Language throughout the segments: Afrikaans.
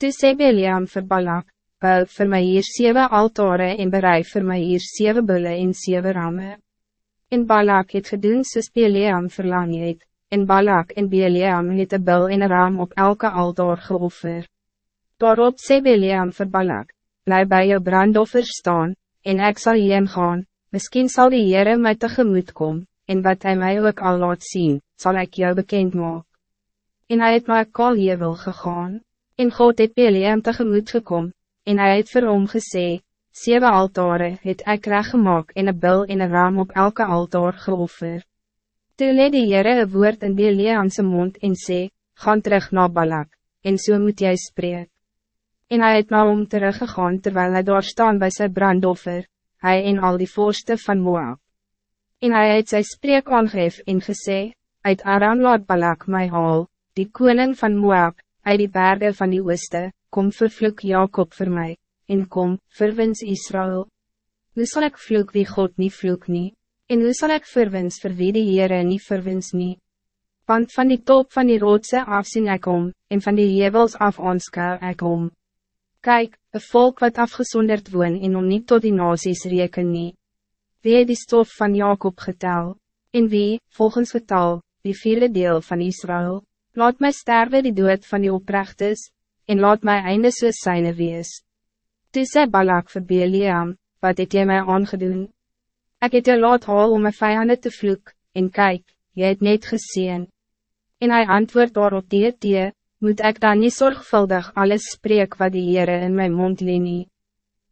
Toe sê Beliam vir Balak, bou vir my hier sewe altare en bereid vir my hier sewe bulle en sewe ramme. En Balak het gedoen soos Beliam verlang het, en Balak en Beliam het een bul en een ram op elke altaar geoffer. Daarop sê Beliam vir Balak, bly by jou brandoffer staan, en ek sal heen gaan, miskien sal die Heere my tegemoet kom, en wat hij mij ook al laat zien, zal ik jou bekend maak. En hij het maar kaljevel gegaan, en God het Beliam tegemoet gekom, en hij het vir hom gesê, Sewe altare het ek reggemaak en een bil en een raam op elke altaar geoffer. Toe leed die Heere een woord in Beliamse mond en sê, Gaan terug naar Balak, en so moet jy spreek. En hij het na hom teruggegaan terwijl hij daar staan bij zijn brandoffer, hij en al die voorste van Moab. En hij het sy spreek aangeef en gesê, uit Aram laat Balak my haal, die koning van Moab, uit die bergen van die ooste, kom vervloek Jacob voor mij, en kom, verwins Israël. Nu zal ik vloek wie God niet vloek nie, en nu zal ik verwins vir wie die Heere nie verwins nie. Want van die top van die roodse af sien ek om, en van die hevels af aanskou ek om. Kijk, een volk wat afgezonderd woon en om niet tot die nazi's reken nie. Wie het die stof van Jacob getel? En wie, volgens getal, die vierde deel van Israël? Laat mij sterven die dood van die oprechtes, en laat mij einde soos syne wees. Toe sê Balak vir Beliam, wat het jy my aangedoen? Ik het jou laat haal om my vijanden te vloek, en kijk, jy het net gezien. En hij antwoord daarop die die, moet ik dan niet zorgvuldig alles spreek wat die Heere in mijn mond leen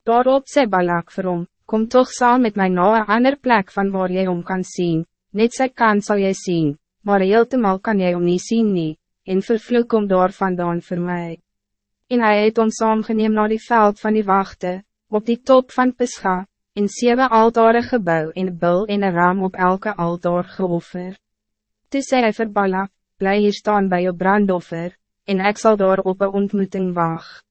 Daarop sê Balak vir hom, kom toch saam met mij naar een ander plek van waar jy om kan zien. net sy kant sal jy sien, maar heeltemal kan jy om nie sien nie, en vervloek om daar vandaan vir my. En hy het ons saamgeneem naar die veld van die wachten, op die top van Pescha, en sewe altare gebouw en bil en een raam op elke altaar geoffer. Toe sê hy vir Balak, bly hier staan bij jou brandoffer, en ik zal daar op een ontmoeting wachten.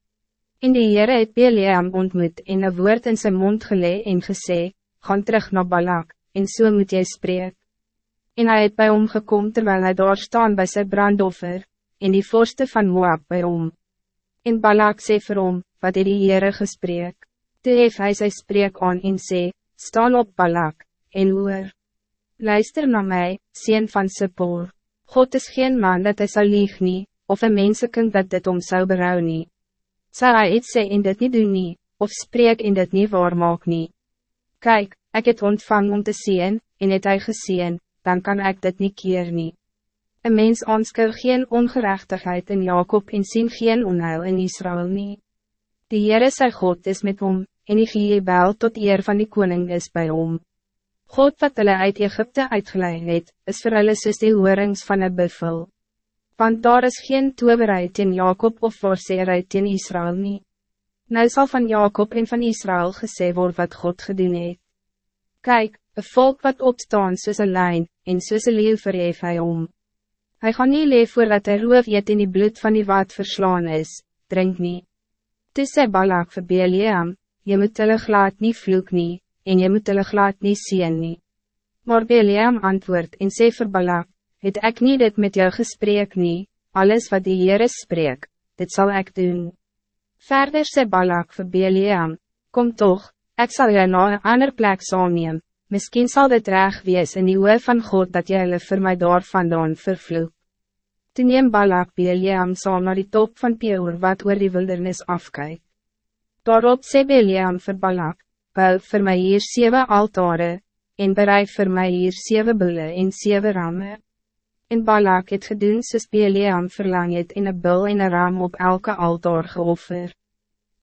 En die Heere het Beliam ontmoet en een woord in zijn mond gelee en gesê, gaan terug naar Balak, en so moet jy spreek. En hij het bij hom gekom terwijl hij daar staan bij zijn brandoffer, en die vorste van Moab bij hom. En Balak sê vir hom, wat het die Heere gesprek. Toe hef hy sy spreek aan en sê, staan op Balak, en hoor. Luister naar mij, sien van Sippor. God is geen man dat hij zal lieg nie, of een mensenkind dat dit om zou berouw nie sal hy iets sê en dit niet doen nie, of spreek en dit niet waar maak nie. Kijk, ik het ontvang om te zien, en het hy geseen, dan kan ik dit niet keer nie. Een mens aanskou geen ongerechtigheid in Jacob en sien geen onheil in Israël nie. Die Heere sy God is met hom, en die Jebel tot eer van die koning is bij hom. God wat hulle uit Egypte uitgeleid het, is vir hulle soos die hoorings van een buffel want daar is geen toebereid in Jacob of voorseerheid in Israël nie. Nou zal van Jacob en van Israël gesê word wat God gedoen het. Kijk, een volk wat opstaan soos een lijn, en soos een leeuw verhef hy om. Hy gaan nie leef voordat hy roof eet in die bloed van die wat verslaan is, drink nie. Toe sê Balak vir Beliam, jy moet hulle glad nie vloek nie, en jy moet hulle glad nie sien nie. Maar Beliam antwoord en sê vir Balak, het ek niet dit met jou gesprek nie, alles wat die Heere spreek, dit zal ik doen. Verder sê Balak vir Beliam, kom toch, ik zal jou na een ander plek saamneem, miskien sal dit reg wees in die oor van God dat jy hulle vir my daar vandaan vervloek. Toe neem Balak Beliam saam naar die top van Peor wat oor die wildernis afkyk. Daarop sê Beliam vir Balak, bou vir my hier sewe altare, en bereid vir my hier sewe bulle en sewe ramme. En Balak het gedoen soos Beliam verlang het en een bil en een ram op elke altaar geoffer.